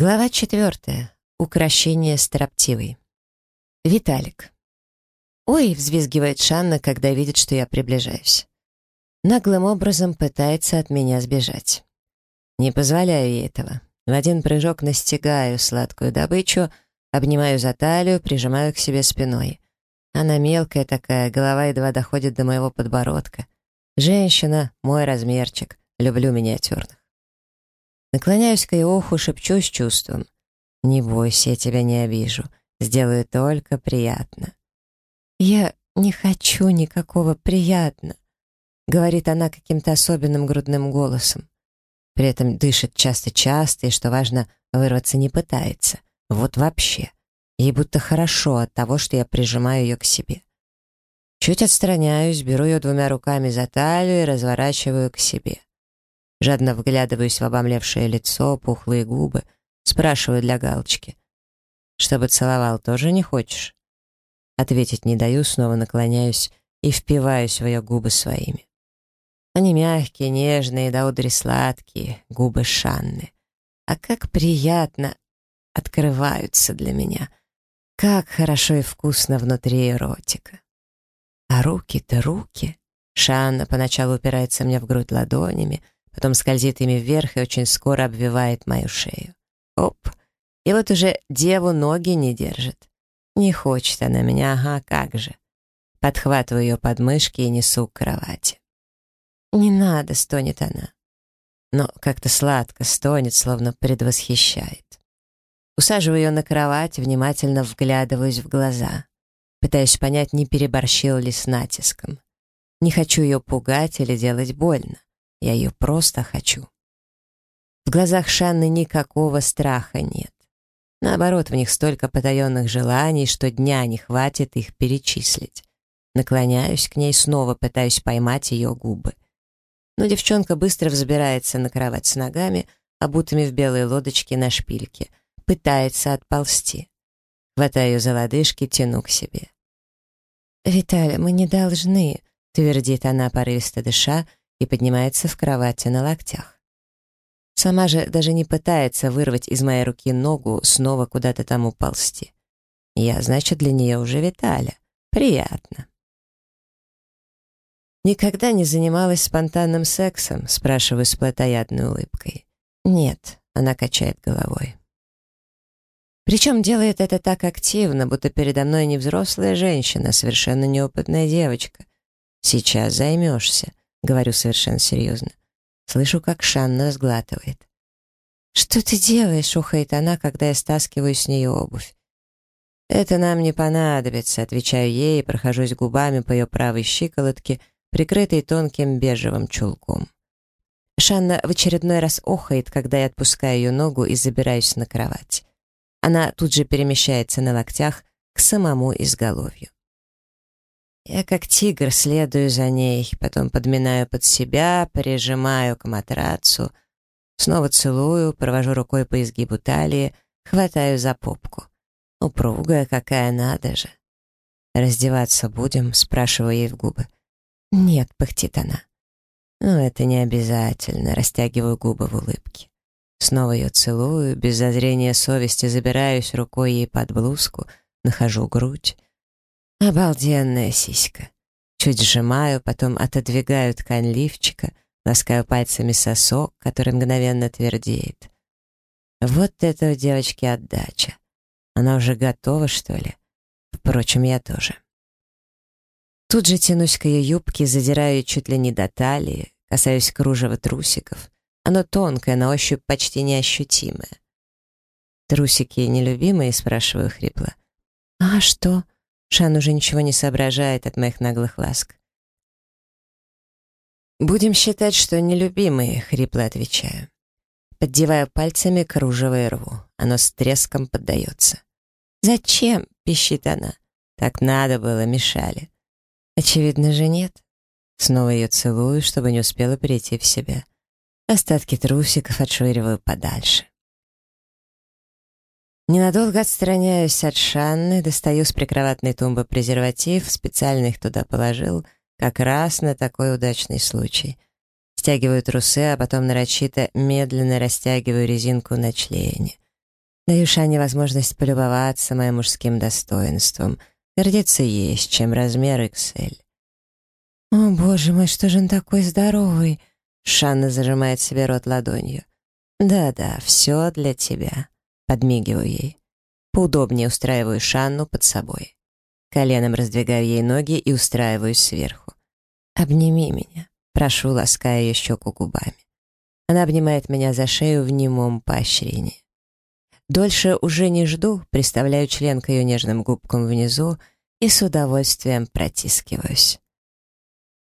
Глава четвертая. Укращение строптивой. Виталик. «Ой!» — взвизгивает Шанна, когда видит, что я приближаюсь. Наглым образом пытается от меня сбежать. Не позволяю ей этого. В один прыжок настигаю сладкую добычу, обнимаю за талию, прижимаю к себе спиной. Она мелкая такая, голова едва доходит до моего подбородка. Женщина — мой размерчик, люблю миниатюрных. Наклоняюсь к ее уху, шепчу с чувством. «Не бойся, я тебя не обижу. Сделаю только приятно». «Я не хочу никакого приятно», — говорит она каким-то особенным грудным голосом. При этом дышит часто-часто и, что важно, вырваться не пытается. Вот вообще. Ей будто хорошо от того, что я прижимаю ее к себе. Чуть отстраняюсь, беру ее двумя руками за талию и разворачиваю к себе. Жадно вглядываюсь в обомлевшее лицо, пухлые губы. Спрашиваю для галочки. «Чтобы целовал, тоже не хочешь?» Ответить не даю, снова наклоняюсь и впиваюсь в ее губы своими. Они мягкие, нежные, до удри сладкие, губы Шанны. А как приятно открываются для меня. Как хорошо и вкусно внутри эротика. А руки-то руки. Шанна поначалу упирается мне в грудь ладонями, потом скользит ими вверх и очень скоро обвивает мою шею. Оп! И вот уже деву ноги не держит. Не хочет она меня, ага, как же. Подхватываю ее подмышки и несу к кровати. «Не надо», — стонет она. Но как-то сладко стонет, словно предвосхищает. Усаживаю ее на кровать, внимательно вглядываюсь в глаза. Пытаюсь понять, не переборщил ли с натиском. Не хочу ее пугать или делать больно. Я ее просто хочу. В глазах Шанны никакого страха нет. Наоборот, в них столько потаенных желаний, что дня не хватит их перечислить. Наклоняюсь к ней, снова пытаюсь поймать ее губы. Но девчонка быстро взбирается на кровать с ногами, обутыми в белые лодочки на шпильке, пытается отползти. Хватаю за лодыжки, тяну к себе. «Виталя, мы не должны», — твердит она, порывисто дыша, и поднимается в кровати на локтях. Сама же даже не пытается вырвать из моей руки ногу, снова куда-то там уползти. Я, значит, для нее уже Виталя. Приятно. «Никогда не занималась спонтанным сексом?» — спрашиваю с плотоядной улыбкой. «Нет», — она качает головой. Причем делает это так активно, будто передо мной не взрослая женщина, а совершенно неопытная девочка. «Сейчас займешься», — говорю совершенно серьезно. Слышу, как Шанна сглатывает. «Что ты делаешь?» — ухает она, когда я стаскиваю с нее обувь. «Это нам не понадобится», — отвечаю ей и прохожусь губами по ее правой щиколотке, прикрытой тонким бежевым чулком. Шанна в очередной раз охает, когда я отпускаю ее ногу и забираюсь на кровать. Она тут же перемещается на локтях к самому изголовью. Я как тигр следую за ней, потом подминаю под себя, прижимаю к матрацу, снова целую, провожу рукой по изгибу талии, хватаю за попку. Упругая какая надо же. «Раздеваться будем?» — спрашиваю ей в губы. «Нет», — пыхтит она. «Ну, это не обязательно», — растягиваю губы в улыбке. Снова ее целую, без зазрения совести забираюсь рукой ей под блузку, нахожу грудь. Обалденная сиська. Чуть сжимаю, потом отодвигаю ткань лифчика, ласкаю пальцами сосок, который мгновенно твердеет. Вот это у девочки отдача. Она уже готова, что ли? Впрочем, я тоже. Тут же тянусь к ее юбке, задираю ее чуть ли не до талии, касаюсь кружева трусиков. Оно тонкое, на ощупь почти неощутимое. «Трусики нелюбимые?» — спрашиваю хрипло. «А что?» Шан уже ничего не соображает от моих наглых ласк. «Будем считать, что нелюбимые», — хрипло отвечаю. Поддеваю пальцами кружево и рву. Оно с треском поддается. «Зачем?» — пищит она. «Так надо было, мешали». «Очевидно же нет». Снова ее целую, чтобы не успела перейти в себя. Остатки трусиков отшвыриваю подальше. Ненадолго отстраняюсь от Шанны, достаю с прикроватной тумбы презерватив, специально их туда положил, как раз на такой удачный случай. Стягиваю трусы, а потом нарочито медленно растягиваю резинку на члене. Даю Шане возможность полюбоваться моим мужским достоинством. Гордиться есть, чем размер XL. «О, боже мой, что же он такой здоровый!» Шанна зажимает себе рот ладонью. «Да-да, все для тебя», — подмигиваю ей. Поудобнее устраиваю Шанну под собой. Коленом раздвигаю ей ноги и устраиваюсь сверху. «Обними меня», — прошу, лаская ее щеку губами. Она обнимает меня за шею в немом поощрении. Дольше уже не жду, приставляю член к ее нежным губкам внизу и с удовольствием протискиваюсь.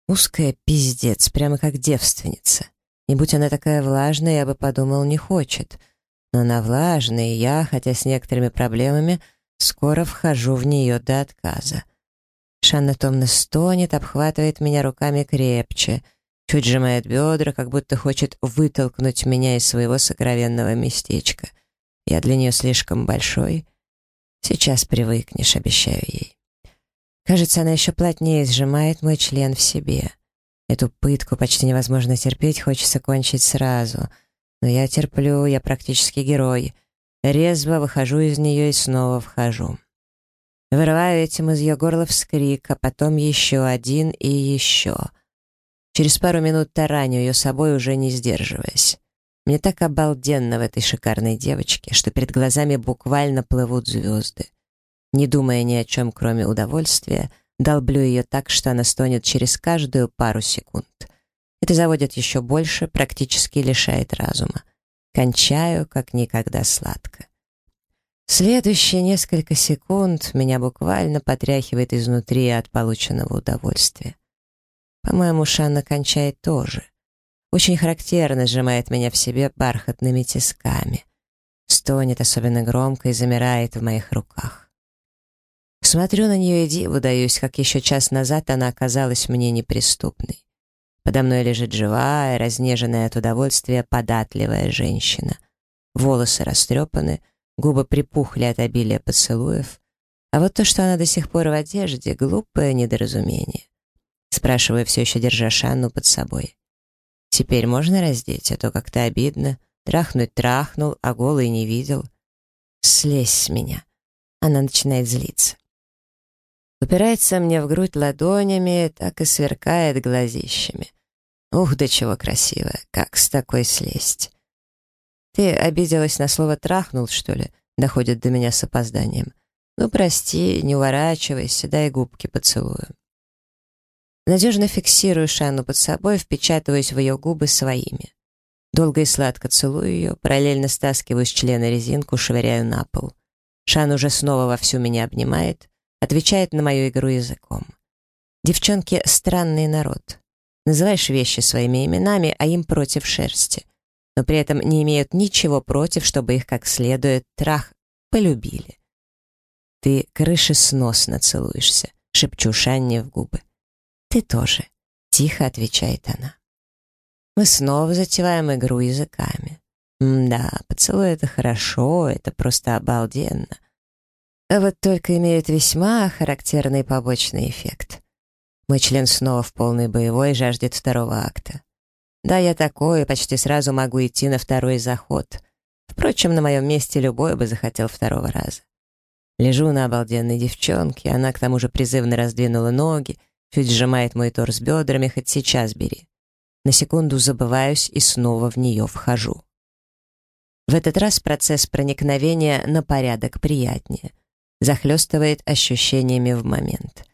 Узкая пиздец, прямо как девственница. Не будь она такая влажная, я бы подумал, не хочет. Но она влажная, и я, хотя с некоторыми проблемами, скоро вхожу в нее до отказа. Шанна томно стонет, обхватывает меня руками крепче, чуть сжимает бедра, как будто хочет вытолкнуть меня из своего сокровенного местечка — я для нее слишком большой. Сейчас привыкнешь, обещаю ей. Кажется, она еще плотнее сжимает мой член в себе. Эту пытку почти невозможно терпеть, хочется кончить сразу. Но я терплю, я практически герой. Резво выхожу из нее и снова вхожу. Вырываю этим из ее горла вскрик, а потом еще один и еще. Через пару минут тараню ее собой, уже не сдерживаясь. Мне так обалденно в этой шикарной девочке, что перед глазами буквально плывут звезды. Не думая ни о чем, кроме удовольствия, долблю ее так, что она стонет через каждую пару секунд. Это заводит еще больше, практически лишает разума. Кончаю, как никогда сладко. Следующие несколько секунд меня буквально потряхивает изнутри от полученного удовольствия. По-моему, Шанна кончает тоже очень характерно сжимает меня в себе бархатными тисками. Стонет особенно громко и замирает в моих руках. Смотрю на нее и диву даюсь, как еще час назад она оказалась мне неприступной. Подо мной лежит живая, разнеженная от удовольствия, податливая женщина. Волосы растрепаны, губы припухли от обилия поцелуев. А вот то, что она до сих пор в одежде, глупое недоразумение. Спрашиваю, все еще держа Шанну под собой. Теперь можно раздеть, а то как-то обидно. Трахнуть трахнул, а голый не видел. Слезь с меня. Она начинает злиться. Упирается мне в грудь ладонями, так и сверкает глазищами. Ух, да чего красивая, как с такой слезть. Ты обиделась на слово «трахнул», что ли? Доходит до меня с опозданием. Ну, прости, не уворачивайся, дай губки поцелую. Надежно фиксирую Шанну под собой, впечатываюсь в ее губы своими. Долго и сладко целую ее, параллельно стаскиваю с члена резинку, швыряю на пол. Шан уже снова вовсю меня обнимает, отвечает на мою игру языком. Девчонки — странный народ. Называешь вещи своими именами, а им против шерсти. Но при этом не имеют ничего против, чтобы их как следует трах полюбили. «Ты крышесносно целуешься», — шепчу Шанне в губы. «Ты тоже», — тихо отвечает она. Мы снова затеваем игру языками. да, поцелуй — это хорошо, это просто обалденно. А вот только имеет весьма характерный побочный эффект. Мой член снова в полной боевой жаждет второго акта. Да, я такой, почти сразу могу идти на второй заход. Впрочем, на моем месте любой бы захотел второго раза. Лежу на обалденной девчонке, она к тому же призывно раздвинула ноги, Чуть сжимает мой торс бедрами, хоть сейчас бери. На секунду забываюсь и снова в нее вхожу. В этот раз процесс проникновения на порядок приятнее. Захлестывает ощущениями в момент.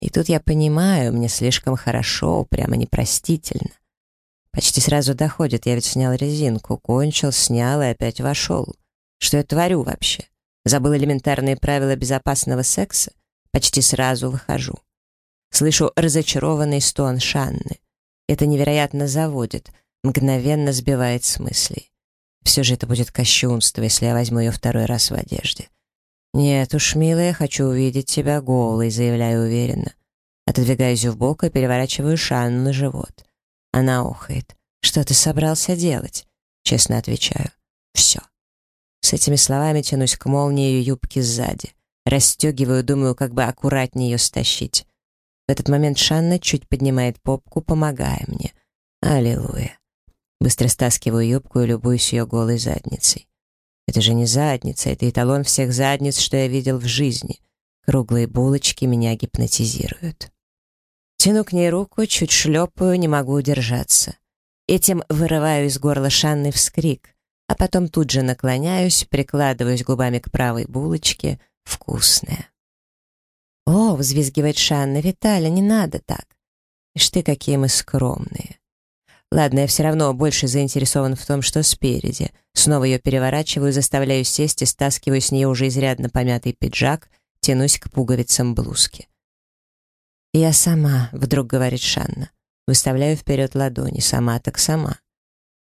И тут я понимаю, мне слишком хорошо, прямо непростительно. Почти сразу доходит, я ведь снял резинку, кончил, снял и опять вошел. Что я творю вообще? Забыл элементарные правила безопасного секса? Почти сразу выхожу. Слышу разочарованный стон Шанны. Это невероятно заводит, мгновенно сбивает с мыслей. Все же это будет кощунство, если я возьму ее второй раз в одежде. «Нет уж, милая, хочу увидеть тебя голой», — заявляю уверенно. Отодвигаюсь в бок и переворачиваю Шанну на живот. Она охает. «Что ты собрался делать?» Честно отвечаю. «Все». С этими словами тянусь к молнии ее юбки сзади. Расстегиваю, думаю, как бы аккуратнее ее стащить. В этот момент Шанна чуть поднимает попку, помогая мне. Аллилуйя. Быстро стаскиваю юбку и любуюсь ее голой задницей. Это же не задница, это эталон всех задниц, что я видел в жизни. Круглые булочки меня гипнотизируют. Тяну к ней руку, чуть шлепаю, не могу удержаться. Этим вырываю из горла Шанны вскрик, а потом тут же наклоняюсь, прикладываюсь губами к правой булочке. Вкусная. «О!» — взвизгивает Шанна. «Виталя, не надо так!» «Ишь ты, какие мы скромные!» Ладно, я все равно больше заинтересован в том, что спереди. Снова ее переворачиваю, заставляю сесть и стаскиваю с нее уже изрядно помятый пиджак, тянусь к пуговицам блузки. «Я сама», — вдруг говорит Шанна. Выставляю вперед ладони, сама так сама.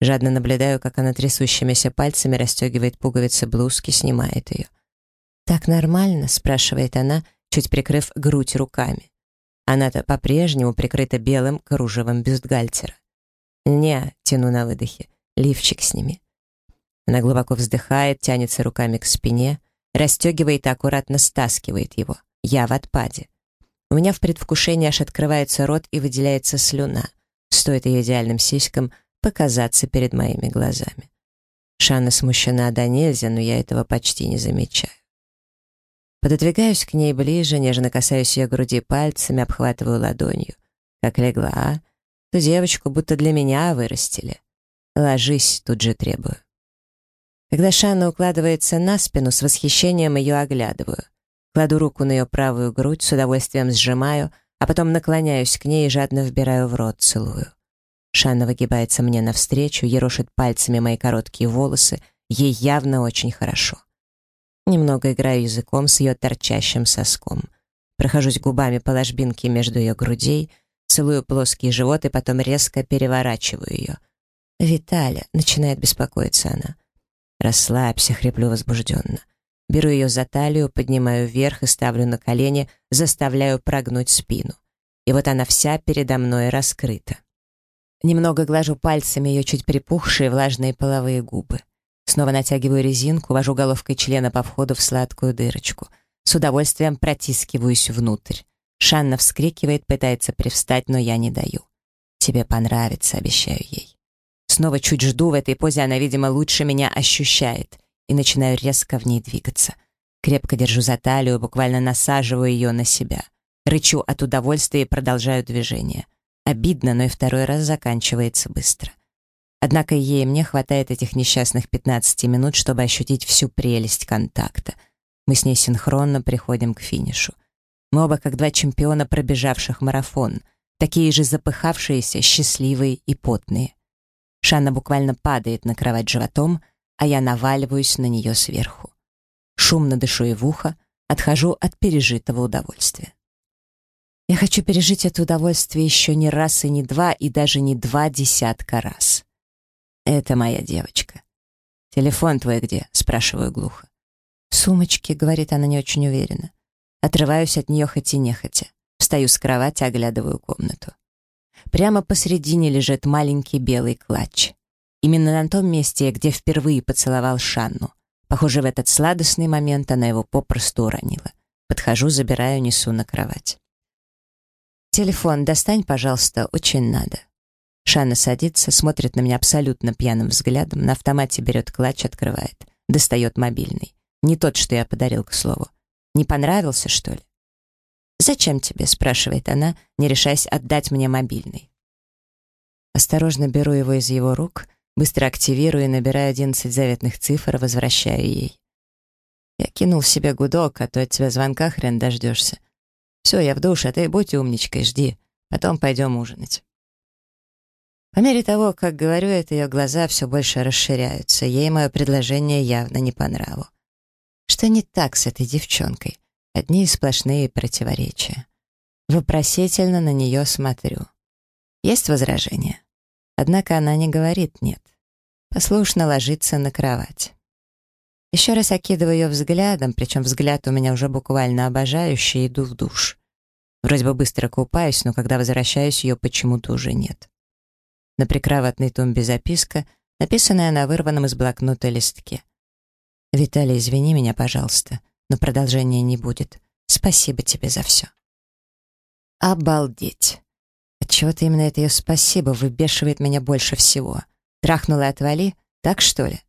Жадно наблюдаю, как она трясущимися пальцами расстегивает пуговицы блузки, снимает ее. «Так нормально?» — спрашивает она, чуть прикрыв грудь руками. Она-то по-прежнему прикрыта белым кружевом бюстгальтера. «Не», — тяну на выдохе, — «лифчик сними». Она глубоко вздыхает, тянется руками к спине, расстегивает и аккуратно стаскивает его. Я в отпаде. У меня в предвкушении аж открывается рот и выделяется слюна. Стоит ее идеальным сиськам показаться перед моими глазами. Шанна смущена до нельзя, но я этого почти не замечаю. Пододвигаюсь к ней ближе, нежно касаюсь ее груди пальцами, обхватываю ладонью. Как легла, то девочку будто для меня вырастили. Ложись, тут же требую. Когда Шанна укладывается на спину, с восхищением ее оглядываю. Кладу руку на ее правую грудь, с удовольствием сжимаю, а потом наклоняюсь к ней и жадно вбираю в рот, целую. Шанна выгибается мне навстречу, ерошит пальцами мои короткие волосы, ей явно очень хорошо. Немного играю языком с ее торчащим соском. Прохожусь губами по ложбинке между ее грудей, целую плоский живот и потом резко переворачиваю ее. «Виталя», — начинает беспокоиться она. «Расслабься», — хриплю возбужденно. Беру ее за талию, поднимаю вверх и ставлю на колени, заставляю прогнуть спину. И вот она вся передо мной раскрыта. Немного глажу пальцами ее чуть припухшие влажные половые губы. Снова натягиваю резинку, вожу головкой члена по входу в сладкую дырочку. С удовольствием протискиваюсь внутрь. Шанна вскрикивает, пытается привстать, но я не даю. «Тебе понравится», — обещаю ей. Снова чуть жду, в этой позе она, видимо, лучше меня ощущает и начинаю резко в ней двигаться. Крепко держу за талию, буквально насаживаю ее на себя. Рычу от удовольствия и продолжаю движение. Обидно, но и второй раз заканчивается быстро. Однако ей и мне хватает этих несчастных 15 минут, чтобы ощутить всю прелесть контакта. Мы с ней синхронно приходим к финишу. Мы оба как два чемпиона, пробежавших марафон, такие же запыхавшиеся, счастливые и потные. Шанна буквально падает на кровать животом, а я наваливаюсь на нее сверху. Шумно дышу и в ухо, отхожу от пережитого удовольствия. Я хочу пережить это удовольствие еще не раз и не два, и даже не два десятка раз. Это моя девочка. «Телефон твой где?» — спрашиваю глухо. «В сумочке», — говорит она не очень уверенно. Отрываюсь от нее хоть и нехотя. Встаю с кровати, оглядываю комнату. Прямо посередине лежит маленький белый клатч. Именно на том месте, где впервые поцеловал Шанну. Похоже, в этот сладостный момент она его попросту уронила. Подхожу, забираю, несу на кровать. «Телефон достань, пожалуйста, очень надо». Шанна садится, смотрит на меня абсолютно пьяным взглядом, на автомате берет клатч, открывает. Достает мобильный. Не тот, что я подарил, к слову. Не понравился, что ли? «Зачем тебе?» — спрашивает она, не решаясь отдать мне мобильный. Осторожно беру его из его рук — Быстро активирую и набираю 11 заветных цифр, возвращаю ей. Я кинул себе гудок, а то от тебя звонка хрен дождешься. Все, я в душе, а ты будь умничкой, жди. Потом пойдем ужинать. По мере того, как говорю это, ее глаза все больше расширяются. Ей мое предложение явно не по нраву. Что не так с этой девчонкой? Одни сплошные противоречия. Вопросительно на нее смотрю. Есть возражения? Однако она не говорит «нет». Послушно ложится на кровать. Еще раз окидываю ее взглядом, причем взгляд у меня уже буквально обожающий, иду в душ. Вроде бы быстро купаюсь, но когда возвращаюсь, ее почему-то уже нет. На прикроватной тумбе записка, написанная на вырванном из блокнота листке. «Виталий, извини меня, пожалуйста, но продолжения не будет. Спасибо тебе за все». Обалдеть! Отчего-то именно это ее спасибо выбешивает меня больше всего. Трахнула и отвали, так что ли?